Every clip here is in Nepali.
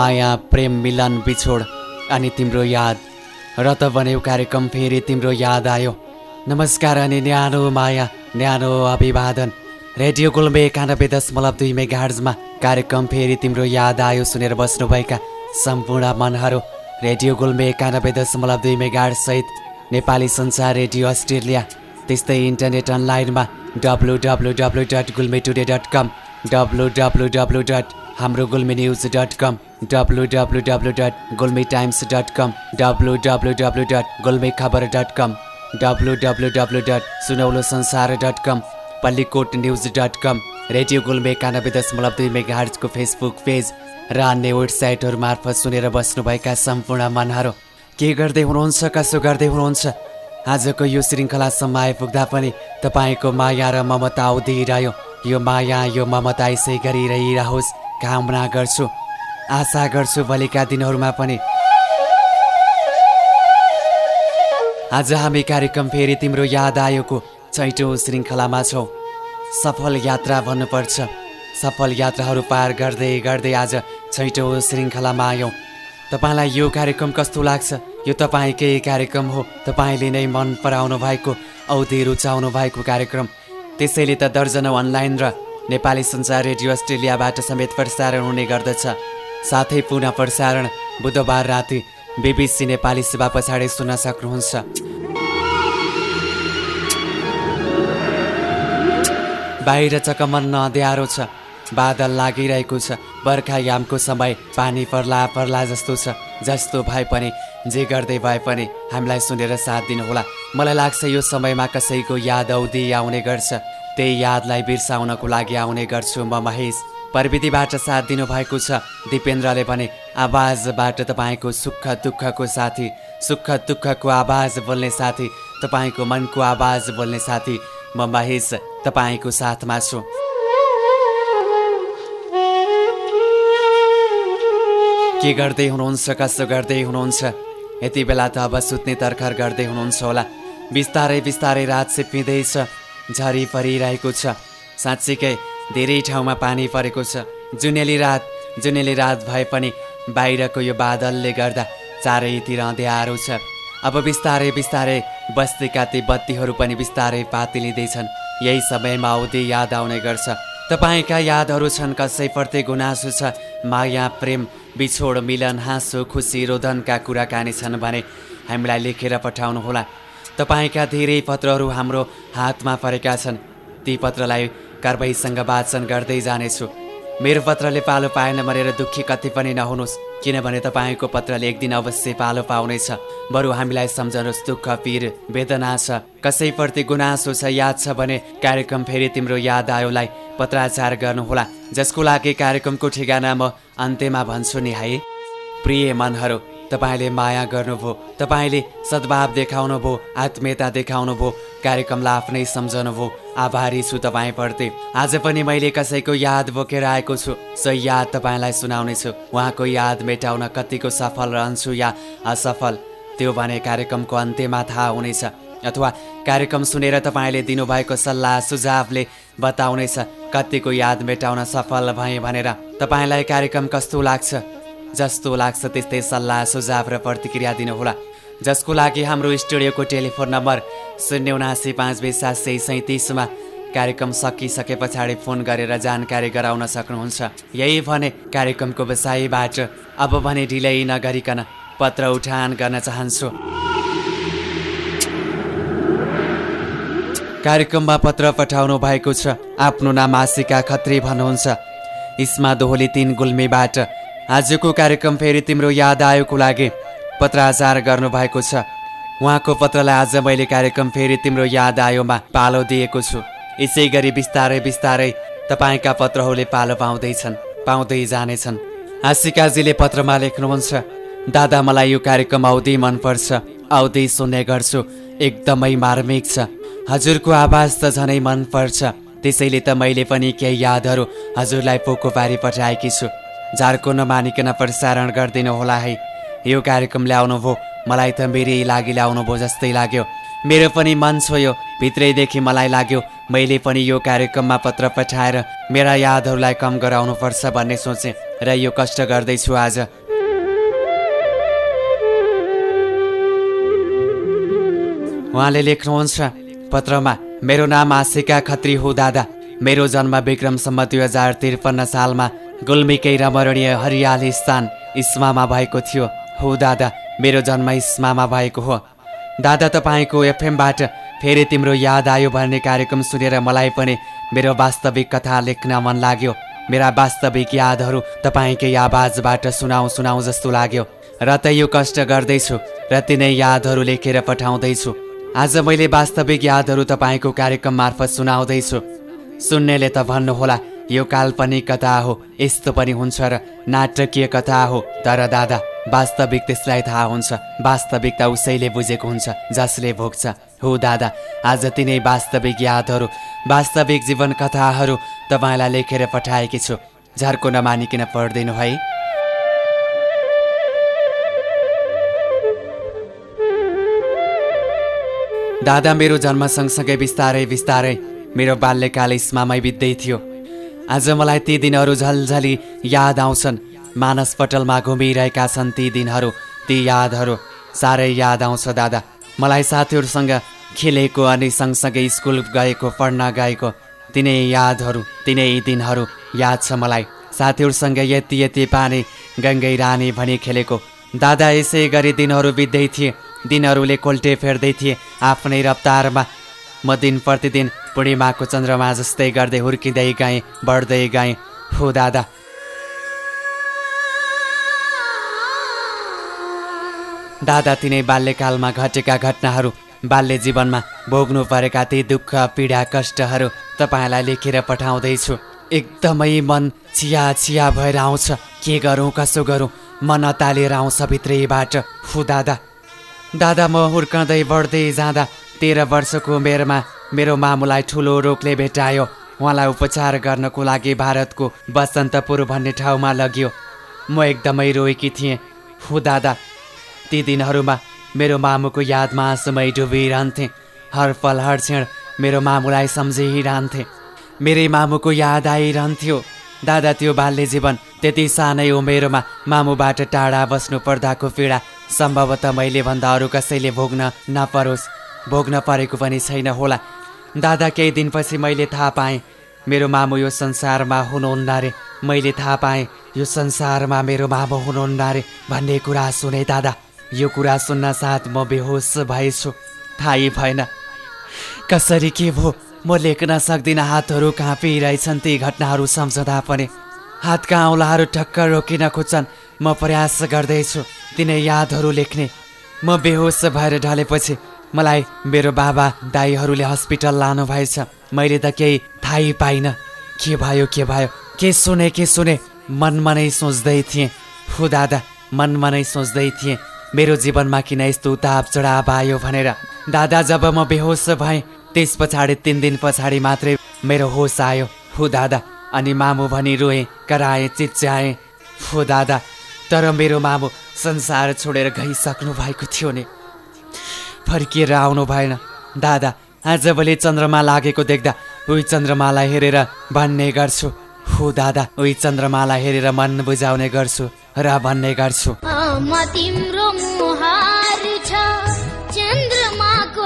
माया प्रेम मिलन बिछोड अनि तिम्रो याद। र त बन्यो कार्यक्रम फेरि तिम्रो याद आयो। नमस्कार अनि न्यानो माया न्यानो अभिवादन। रेडियो गुल्मे एकानब्बे दशमलव दुई मेगार्जमा कार्यक्रम फेरि तिम्रो याद आयो सुनेर बस्नुभएका सम्पूर्ण मनहरू। रेडियो गुल्मे एकानब्बे दशमलव दुई सहित नेपाली संसार रेडियो अस्ट्रेलिया त्यस्तै इन्टरनेट अनलाइनमा W W W dot Gulme today dot com W W W dot हाम्रो Gulmi news dot com W W W dot Gulmi times dot com W W W dot Gulmi खबर dot com W W W dot सुनौलो संसार dot com Pallikot news dot com radio Gulme एकानब्बे दशमलव दुई मेगा हर्जको फेसबुक पेज र अन्य वेबसाइटहरू मार्फत सुनेर बस्नुभएका सम्पूर्ण मनहरू। के गर्दै हुनुहुन्छ कसो गर्दै हुनुहुन्छ? आजको यो श्रृङ्खलासम्म आइपुग्दा पनि तपाईँको माया र ममता आउँदिरह्यो। यो माया यो ममता यसै गरिरहिरहोस्। कामना गर्छु आशा गर्छु भोलिका दिनहरूमा पनि। आज हामी कार्यक्रम फेरि तिम्रो याद आयोको छैटौँ श्रृङ्खलामा छौँ। सफल यात्रा भन्नुपर्छ। सफल यात्राहरू पार गर्दै गर्दै आज छैटौँ श्रृङ्खलामा आयौँ। तपाईँलाई यो कार्यक्रम कस्तो लाग्छ? यो तपाईँकै कार्यक्रम हो? तपाईँले नै मन पराउनु भएको औधी रुचाउनु भएको कार्यक्रम। त्यसैले त दर्जनौ अनलाइन र नेपाली संसार रेडियो अस्ट्रेलियाबाट समेत प्रसारण हुने गर्दछ। साथै पुनः प्रसारण बुधबार राति बिबिसी नेपाली सेवा पछाडि सुन्न सक्नुहुन्छ। बाहिर चकमन्न अँध्यारो छ। बादल लागिरहेको छ। बर्खायामको समय पानी पर्ला पर्ला जस्तो छ। जस्तो भए पनि जे गर्दै भए पनि हामीलाई सुनेर साथ दिनुहोला। मलाई लाग्छ यो समयमा कसैको याद औधी आउने गर्छ। त्यही यादलाई बिर्साउनको लागि आउने गर्छु म महेश। प्रविधिबाट साथ दिनुभएको छ। दिपेन्द्रले भने आवाजबाट तपाईँको सुख दुःखको साथी सुख दुःखको आवाज बोल्ने साथी तपाईँको मनको आवाज बोल्ने साथी म महेश तपाईँको साथमा छु। के गर्दै हुनुहुन्छ कसो गर्दै हुनुहुन्छ? यति बेला त अब सुत्ने तर्खर गर्दै हुनुहुन्छ होला। बिस्तारै बिस्तारै रात सिप्पिँदैछ झरी परिरहेको छ। साँच्चीकै धेरै ठाउँमा पानी परेको छ। जुनेली रात जुनेली रात भए पनि बाहिरको यो बादलले गर्दा चारैतिर अँध्यारो छ। अब बिस्तारै बिस्तारै बस्तीका ती बत्तीहरू पनि बिस्तारै पातिलिँदैछन्। यही समयमा आउँदै याद आउने गर्छ। तपाईँका यादहरू छन् कसैप्रति गुनासो छ। माया प्रेम बिछोड मिलन हाँसो खुसी रोदनका कुराकानी छन् भने हामीलाई लेखेर पठाउनुहोला। तपाईँका धेरै पत्रहरू हाम्रो हातमा परेका छन्। ती पत्रलाई कारवाहीसँग वाचन गर्दै जानेछु। मेरो पत्रले पालो पाएन मरेर दुःखी कति पनि नहुनुहोस् किनभने तपाईँको पत्रले एक दिन अवश्य पालो पाउनेछ। बरु हामीलाई सम्झनुहोस् दुःख पीर वेदना छ। कसैप्रति गुनासो छ याद छ भने कार्यक्रम फेरि तिम्रो याद आयोलाई पत्राचार गर्नुहोला। जसको लागि कार्यक्रमको ठेगाना म अन्त्यमा भन्छु नि है। प्रिय मनहरू तपाईँले माया गर्नुभयो तपाईँले सद्भाव देखाउनु भयो आत्मीयता देखाउनु भयो कार्यक्रमलाई आफ्नै सम्झनु भयो आभारी छु तपाईँप्रति आज पनि मैले कसैको याद बोकेर आएको छु। सही याद तपाईँलाई सुनाउनेछु उहाँको याद मेटाउन कतिको सफल रहन्छु या असफल? त्यो भने कार्यक्रमको अन्त्यमा थाहा हुनेछ। अथवा कार्यक्रम सुनेर तपाईँले दिनुभएको सल्लाह सुझावले बताउनेछ। कतिको याद मेटाउन सफल भएँ भनेर। तपाईँलाई कार्यक्रम कस्तो लाग्छ? जस्तो लाग्छ त्यस्तै सल्लाह सुझाव र प्रतिक्रिया दिनुहोला। जसको लागि हाम्रो स्टुडियोको टेलिफोन नम्बर शून्य उनासी पाँच बिस सात सय सैँतिसमा कार्यक्रम सकिसके पछाडि फोन गरेर जानकारी गराउन सक्नुहुन्छ। यही भने कार्यक्रमको व्यवसायीबाट अब भने ढिलै नगरिकन पत्र उठान गर्न चाहन्छु। कार्यक्रममा पत्र पठाउनु भएको छ। आफ्नो नाम आशिका खत्री भन्नुहुन्छ। इस्मा दोहोली तिन गुल्मीबाट आजको कार्यक्रम फेरि तिम्रो याद आयोको लागि पत्राचार गर्नुभएको छ। उहाँको पत्रलाई आज मैले कार्यक्रम फेरि तिम्रो याद आयोमा पालो दिएको छु। यसै गरी बिस्तारै बिस्तारै तपाईँका पत्रहरूले पालो पाउँदैछन् पाउँदै जानेछन्। आशिकाजीले पत्रमा लेख्नुहुन्छ दादा मलाई यो कार्यक्रम आउँदै मनपर्छ आउँदै सुन्ने गर्छु एकदमै मार्मिक छ। हजुरको आवाज त झनै मनपर्छ त्यसैले त मैले पनि केही यादहरू हजुरलाई पोको पारी पठाएकी छु। झारको नमानिकन प्रसारण गरिदिनु होला है। यो कार्यक्रम ल्याउनु भयो मलाई त मेरै लागि ल्याउनु भयो जस्तै लाग्यो। मेरो पनि मन छोयो भित्रैदेखि मलाई लाग्यो मैले पनि यो कार्यक्रममा पत्र पठाएर मेरा यादहरूलाई कम गराउनुपर्छ भन्ने सोचेँ र यो कष्ट गर्दैछु आज। उहाँले लेख्नुहुन्छ पत्रमा मेरो नाम आशिका खत्री हो दादा। मेरो जन्म विक्रमसम्म दुई हजार त्रिपन्न सालमा गुल्मीकै रमणीय हरियाली स्थान इस्मामा भएको थियो। हो दादा मेरो जन्म इस्मामा भएको हो। दादा तपाईँको एफएमबाट फेरि तिम्रो याद आयो भन्ने कार्यक्रम सुनेर मलाई पनि मेरो वास्तविक कथा लेख्न मन लाग्यो। मेरा वास्तविक यादहरू तपाईँकै आवाजबाट सुनाउ सुनाउ जस्तो लाग्यो। र त यो कष्ट गर्दैछु र तिनै यादहरू लेखेर पठाउँदैछु। आज मैले वास्तविक यादहरू तपाईँको कार्यक्रम मार्फत सुनाउँदैछु। सुन्नेले त भन्नुहोला यो काल्पनिक कथा हो यस्तो पनि हुन्छ र नाटकीय कथा हो। तर दादा वास्तविक त्यसलाई थाहा हुन्छ। वास्तविकता उसैले बुझेको हुन्छ जसले भोग्छ। हो दादा आज तिनै वास्तविक यादहरू वास्तविक जीवन कथाहरू तपाईँलाई लेखेर पठाएकी छु। झर्को नमानिकन पढ्दिनु है। दादा मेरो जन्म सँगसँगै बिस्तारै बिस्तारै मेरो बाल्यकाल इस्मामै बित्दै थियो। आज मलाई ती दिनहरू झलझली याद आउँछन्। मानस पटलमा घुमिरहेका छन् ती दिनहरू ती यादहरू। साह्रै याद आउँछ दादा। मलाई साथीहरूसँग खेलेको अनि सँगसँगै स्कुल गएको पढ्न गएको तिनै यादहरू तिनै दिनहरू याद छ मलाई। साथीहरूसँग यति यति पानी गङ्गै रानी भनी खेलेको। दादा यसै गरी दिनहरू बित्दै थिए। दिनहरूले कोल्टे फेर्दै थिए आफ्नै रफ्तारमा। म दिन प्रतिदिन पूर्णिमाको चन्द्रमा जस्तै गर्दै हुर्किँदै गएँ बढ्दै गएँ हो दादा? दादा तिनै बाल्यकालमा घटेका घटनाहरू बाल्य जीवनमा भोग्नु परेका ती दुःख पीडा कष्टहरू तपाईँलाई लेखेर पठाउँदैछु। एकदमै मन चिया चिया भएर आउँछ। के गरौँ कसो गरौँ? मन अतालिएर आउँछ भित्रैबाट। फु दादा? दादा म हुर्कँदै बढ्दै जाँदा तेह्र वर्षको उमेरमा मेरो मामुलाई ठुलो रोगले भेटायो उहाँलाई उपचार गर्नको लागि भारतको बसन्तपुर भन्ने ठाउँमा लग्यो। म एकदमै रोएकी थिएँ। हु दादा ती दिनहरूमा मेरो मामुको यादमा आँसुमै डुबिरहन्थेँ। हर पल हर क्षण मेरो मामुलाई सम्झिरहन्थेँ। मेरै मामुको याद आइरहन्थ्यो। दादा त्यो बाल्य जीवन त्यति सानै उमेरमा मामुबाट टाढा बस्नु पर्दाको पीडा सम्भवतः मैले भन्दा अरू कसैले भोग्न नपरोस्। भोग्न परेको पनि छैन होला। दादा केही दिनपछि मैले थाहा पाएँ। मेरो मामु यो संसारमा हुनुहुन्न रे। मैले थाहा पाएँ यो संसारमा मेरो मामु हुनुहुन्न रे भन्ने कुरा सुने दादा। यो कुरा सुन्न साथ म बेहोस भएछु। थाहै भएन। कसरी के भो म लेख्न सक्दिनँ हातहरू काँपिरहेछन् ती घटनाहरू सम्झँदा पनि। हातका औँलाहरू ठक्क रोकिन खोज्छन्। म प्रयास गर्दैछु तिनै यादहरू लेख्ने। म बेहोस भएर ढलेपछि मलाई मेरो बाबा दाईहरूले हस्पिटल लानु भएछ मैले त केही थाहै पाइनँ। के भयो के भयो? के सुने के सुने? मनमा नै सोच्दै थिएँ। फु दादा मनमा नै सोच्दै थिएँ। मेरो जीवनमा किन यस्तो उताप चढाव आयो भनेर। दादा जब म बेहोस भएँ त्यस पछाडि तिन दिन पछाडि मात्रै मेरो होस आयो। हु दादा अनि मामु भनी रोएँ कराएँ चिच्याएँ। फु दादा तर मेरो मामु संसार छोडेर गइसक्नु भएको थियो नि। फर्किएर आउनु भएन। दादा आजभोलि चन्द्रमा लागेको देख्दा उही चन्द्रमालाई हेरेर भन्ने गर्छु। हु दादा उही चन्द्रमालाई हेरेर मन बुझाउने गर्छु र भन्ने गर्छु। तिम्रो चन्द्रमाको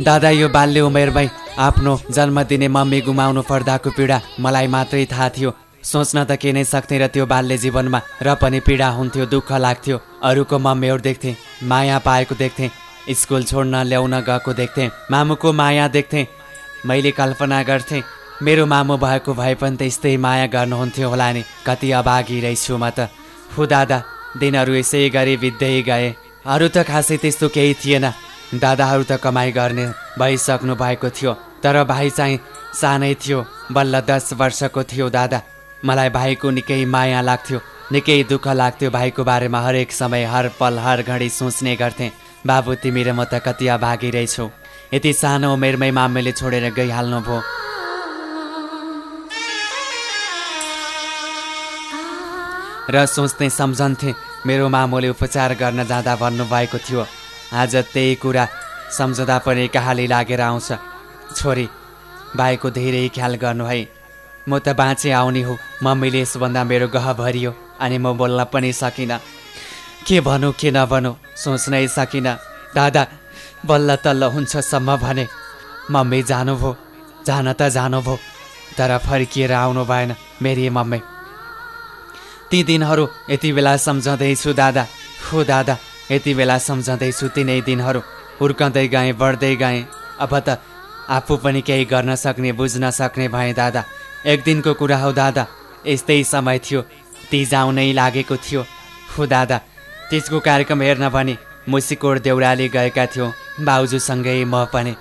दादा यो बाल्य उमेरमै आफ्नो जन्मदिने मम्मी गुमाउनु पर्दाको पीडा मलाई मात्रै थाहा थियो। सोच्न त के नै सक्थेँ र त्यो बाल्य जीवनमा र पनि पीडा हुन्थ्यो दुःख लाग्थ्यो। अरूको मम्मीहरू देख्थेँ माया पाएको देख्थेँ स्कुल छोड्न ल्याउन गएको देख्थेँ मामुको माया देख्थेँ मैले कल्पना गर्थेँ मेरो मामु भएको भए पनि त्यस्तै माया गर्नुहुन्थ्यो होला नि। कति अभागी रहेछु म त। हु दादा दिनहरू यसै गरी बित्दै गए। अरू त खासै त्यस्तो केही थिएन। दादाहरू त कमाइ गर्ने भइसक्नु भएको थियो तर भाइ चाहिँ सानै थियो बल्ल दस वर्षको थियो दादा। मलाई भाइको निकै माया लाग्थ्यो निकै दुःख लाग्थ्यो भाइको बारेमा हरेक समय हर पल हर घडी सोच्ने गर्थेँ बाबु तिमी र म त कति अभागी रहेछौ यति सानो उमेरमै मामेले छोडेर गइहाल्नु भयो। र सोच्ने सम्झन्थे मेरो मामुले उपचार गर्न जाँदा भन्नुभएको थियो। आज त्यही कुरा सम्झँदा पनि कहाली लागेर आउँछ। छोरी भाइको धेरै ख्याल गर्नु है। म त बाँचे आउने हो। मम्मीले यसभन्दा मेरो गह भरियो अनि म बोल्न पनि सकिनँ। के भनौँ के नभनौँ सोच्नै सकिनँ। दादा बल्ल तल्ल हुन्छसम्म भने मम्मी जानुभयो। जान त जानुभयो तर फर्किएर आउनु भएन मेरी मम्मी। ती दिनहरू यति बेला सम्झँदैछु दादा। हो दादा। यति बेला सम्झँदैछु तिनै दिनहरू हुर्कँदै गएँ बढ्दै गएँ। अब त आफू पनि केही गर्न सक्ने बुझ्न सक्ने भएँ दादा। एक दिनको कुरा हो दादा। यस्तै समय थियो। तिज आउनै लागेको थियो। हो दादा। तिजको कार्यक्रम हेर्न भने मुसिकोट देउराली गएका थियौँ। बाउजूसँगै म पनि।